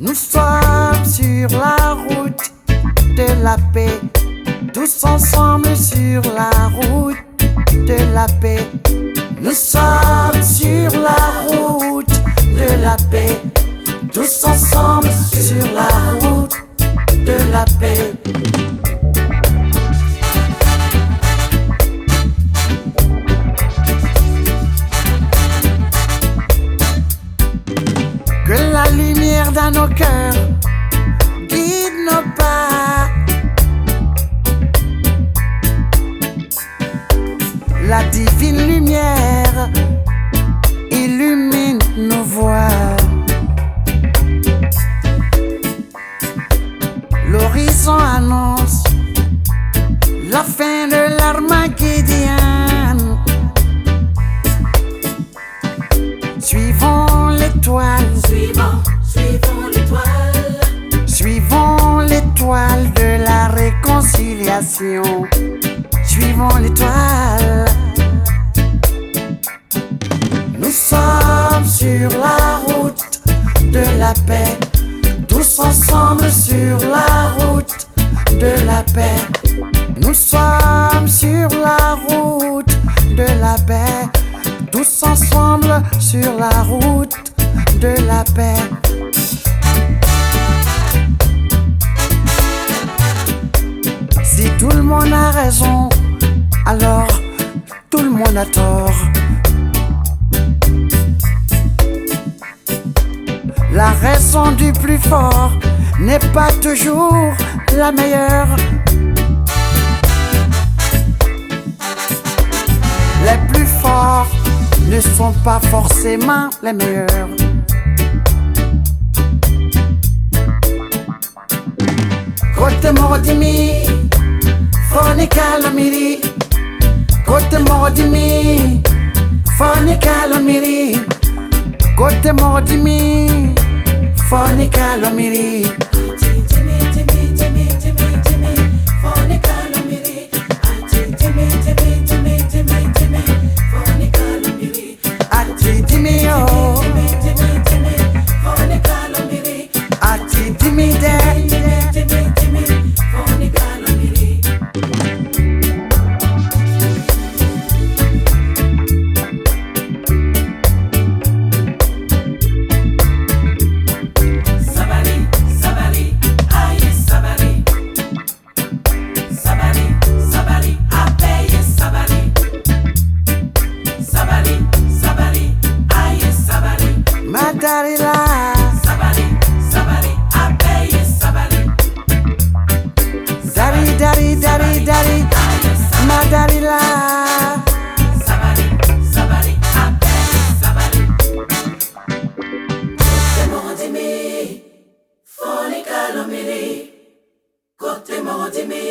nous sommes sur la route de la paix. Tous ensemble sur la route de la paix. Nous sommes sur la route de la paix. Tous ensemble sur la route de la paix. Nos cœurs guide nos pas. La divine lumière illumine nos voies. De la réconciliation. Suivons l'étoile. Nous sommes sur la route de la paix, tous ensemble sur la route de la paix. Nous sommes sur la route de la paix, tous ensemble sur la route de la paix. Monde a tort. La raison du plus fort n'est pas toujours la meilleure. Les plus forts ne sont pas forcément les meilleurs. Fone Kalomiri. Kote modimi foni kalomiri kote modimi foni kalomiri daddy lie. Somebody, somebody, I pay you somebody. Daddy, daddy, daddy, daddy, my daddy lie. Somebody, somebody, I pay you somebody. Temorotimi, fonikalomiri. Kotemorotimi,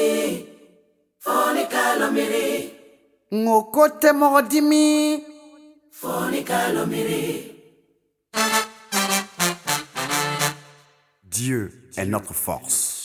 fonikalomiri. Ngokotemorotimi. Fonikalomiri. Dieu est notre force.